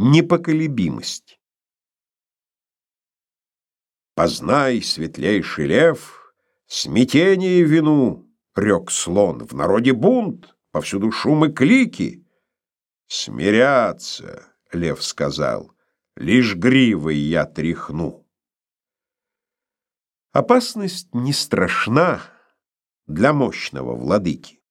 Непоколебимость. Познай, светлейший лев, смятение вину, рёк слон, в народе бунт, повсюду шум и клики. Смиряться, лев сказал, лишь гривой я тряхну. Опасность не страшна для мощного владыки.